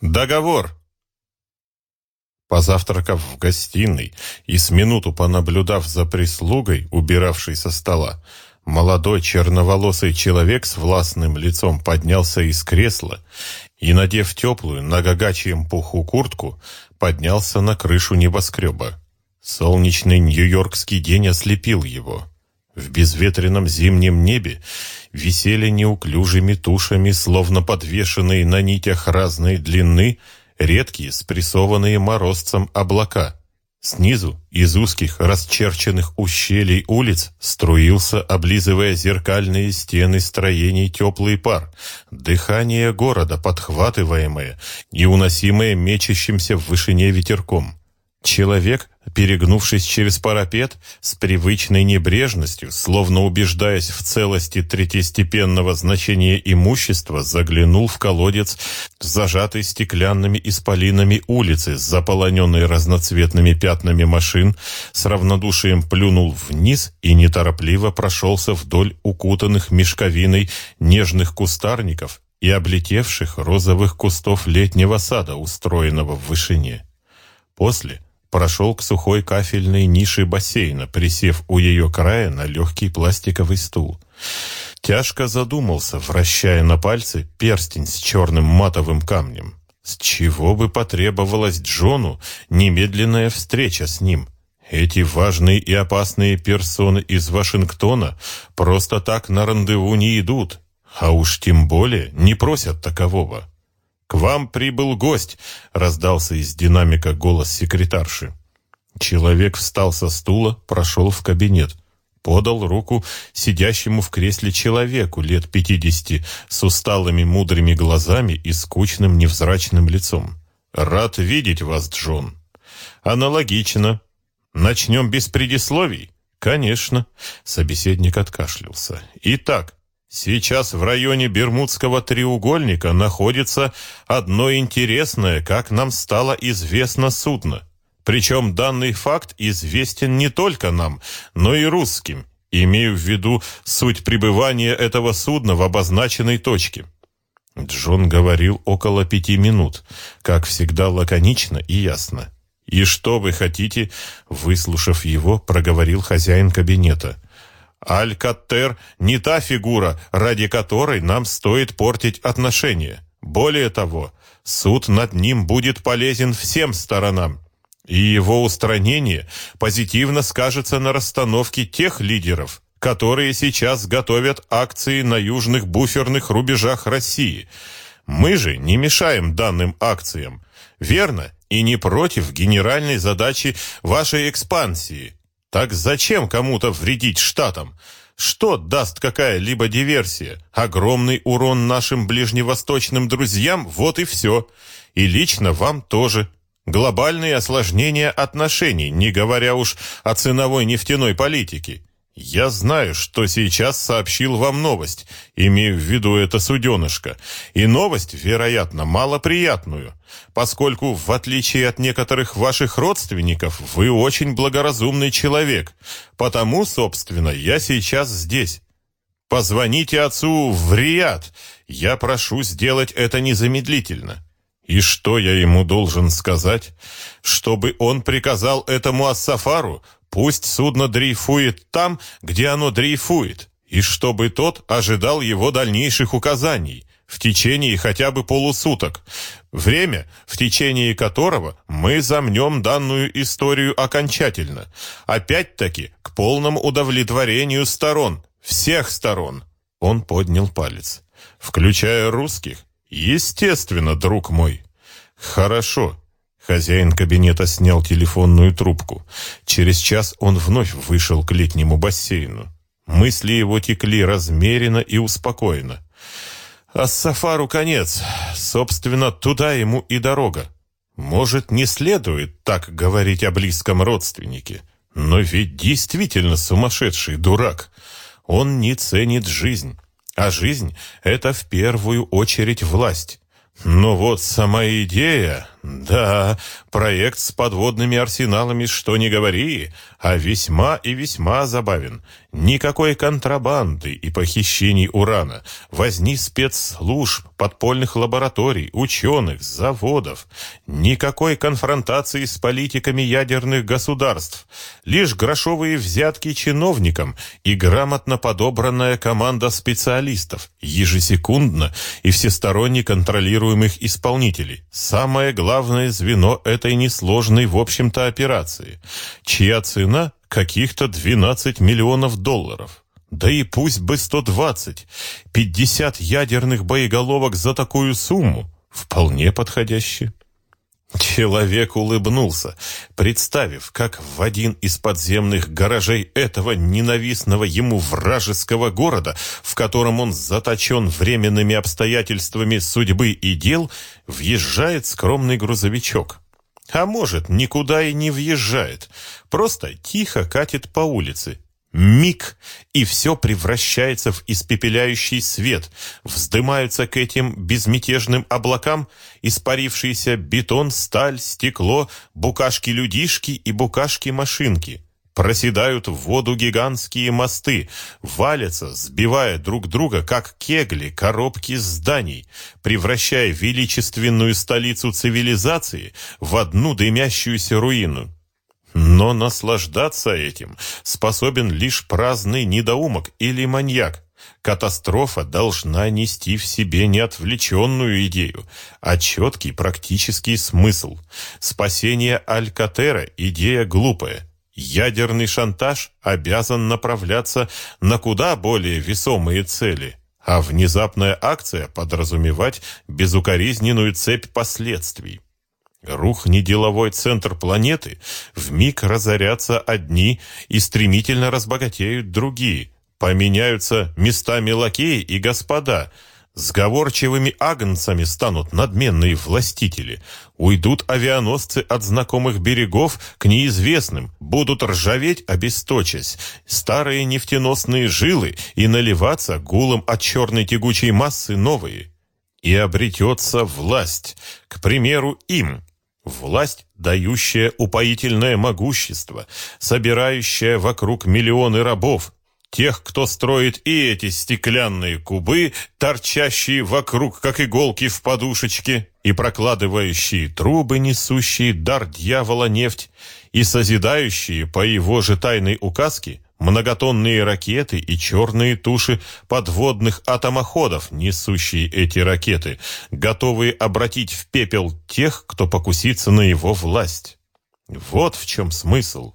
Договор. Позавтракав в гостиной и с минуту понаблюдав за прислугой, убиравшей со стола, молодой черноволосый человек с властным лицом поднялся из кресла и, надев теплую на гагачьем пуху куртку, поднялся на крышу небоскреба. Солнечный нью-йоркский день ослепил его. В безветренном зимнем небе висели неуклюжими тушами, словно подвешенные на нитях разной длины, редкие, спрессованные морозцем облака. Снизу, из узких, расчерченных ущелий улиц, струился, облизывая зеркальные стены строений теплый пар, дыхание города, подхватываемое и уносимое мечащимся в вышине ветерком. Человек, перегнувшись через парапет, с привычной небрежностью, словно убеждаясь в целости третьестепенного значения имущества, заглянул в колодец, зажатый стеклянными исполинами улицы, заполоненной разноцветными пятнами машин, с равнодушием плюнул вниз и неторопливо прошелся вдоль укутанных мешковиной нежных кустарников и облетевших розовых кустов летнего сада, устроенного в вышине. После — прошел к сухой кафельной нише бассейна, присев у ее края на легкий пластиковый стул. Тяжко задумался, вращая на пальце перстень с черным матовым камнем. С чего бы потребовалась Джону немедленная встреча с ним? Эти важные и опасные персоны из Вашингтона просто так на рандеву не идут, а уж тем более не просят такового. «К вам прибыл гость!» — раздался из динамика голос секретарши. Человек встал со стула, прошел в кабинет. Подал руку сидящему в кресле человеку лет пятидесяти с усталыми мудрыми глазами и скучным невзрачным лицом. «Рад видеть вас, Джон». «Аналогично. Начнем без предисловий?» «Конечно». Собеседник откашлялся. «Итак, Сейчас в районе Бермудского треугольника находится одно интересное, как нам стало известно, судно. Причем данный факт известен не только нам, но и русским. Имею в виду суть пребывания этого судна в обозначенной точке. Джон говорил около пяти минут, как всегда лаконично и ясно. «И что вы хотите?» Выслушав его, проговорил хозяин кабинета – Алькаттер не та фигура, ради которой нам стоит портить отношения. Более того, суд над ним будет полезен всем сторонам, и его устранение позитивно скажется на расстановке тех лидеров, которые сейчас готовят акции на южных буферных рубежах России. Мы же не мешаем данным акциям, верно, и не против генеральной задачи вашей экспансии – так зачем кому-то вредить штатам? Что даст какая-либо диверсия? Огромный урон нашим ближневосточным друзьям, вот и все. И лично вам тоже. Глобальные осложнения отношений, не говоря уж о ценовой нефтяной политике. «Я знаю, что сейчас сообщил вам новость, имею в виду это суденышко, и новость, вероятно, малоприятную, поскольку, в отличие от некоторых ваших родственников, вы очень благоразумный человек, потому, собственно, я сейчас здесь. Позвоните отцу в Риад, я прошу сделать это незамедлительно». И что я ему должен сказать? Чтобы он приказал этому Ассафару Пусть судно дрейфует там, где оно дрейфует, и чтобы тот ожидал его дальнейших указаний в течение хотя бы полусуток, время, в течение которого мы замнем данную историю окончательно, опять-таки к полному удовлетворению сторон, всех сторон. Он поднял палец. Включая русских? Естественно, друг мой. Хорошо, Хозяин кабинета снял телефонную трубку. Через час он вновь вышел к летнему бассейну. Мысли его текли размеренно и успокоенно. А Сафару конец. Собственно, туда ему и дорога. Может, не следует так говорить о близком родственнике. Но ведь действительно сумасшедший дурак. Он не ценит жизнь. А жизнь — это в первую очередь власть. Но вот сама идея, да, проект с подводными арсеналами, что не говори, а весьма и весьма забавен. Никакой контрабанды и похищений урана, возни спецслужб, подпольных лабораторий, ученых, заводов. Никакой конфронтации с политиками ядерных государств. Лишь грошовые взятки чиновникам и грамотно подобранная команда специалистов, ежесекундно и всесторонне контролируемых исполнителей. Самое главное звено этой несложной, в общем-то, операции, чья цена каких-то 12 миллионов долларов. Да и пусть бы 120, 50 ядерных боеголовок за такую сумму. Вполне подходяще. Человек улыбнулся, представив, как в один из подземных гаражей этого ненавистного ему вражеского города, в котором он заточен временными обстоятельствами судьбы и дел, въезжает скромный грузовичок. А может, никуда и не въезжает, просто тихо катит по улице. Миг, и все превращается в испепеляющий свет, вздымаются к этим безмятежным облакам испарившийся бетон, сталь, стекло, букашки-людишки и букашки-машинки. Проседают в воду гигантские мосты, валятся, сбивая друг друга, как кегли, коробки зданий, превращая величественную столицу цивилизации в одну дымящуюся руину. Но наслаждаться этим способен лишь праздный недоумок или маньяк. Катастрофа должна нести в себе не отвлеченную идею, а четкий практический смысл. Спасение Алькатера – идея глупая, Ядерный шантаж обязан направляться на куда более весомые цели, а внезапная акция подразумевать безукоризненную цепь последствий. Рухни деловой центр планеты, вмиг разорятся одни и стремительно разбогатеют другие. Поменяются местами лакеи и господа – Сговорчивыми агнцами станут надменные властители. Уйдут авианосцы от знакомых берегов к неизвестным, будут ржаветь, обесточась, старые нефтеносные жилы и наливаться гулом от черной тягучей массы новые. И обретется власть, к примеру, им. Власть, дающая упоительное могущество, собирающая вокруг миллионы рабов, Тех, кто строит и эти стеклянные кубы, торчащие вокруг, как иголки в подушечке, и прокладывающие трубы, несущие дар дьявола нефть, и созидающие по его же тайной указке многотонные ракеты и черные туши подводных атомоходов, несущие эти ракеты, готовые обратить в пепел тех, кто покусится на его власть. Вот в чем смысл.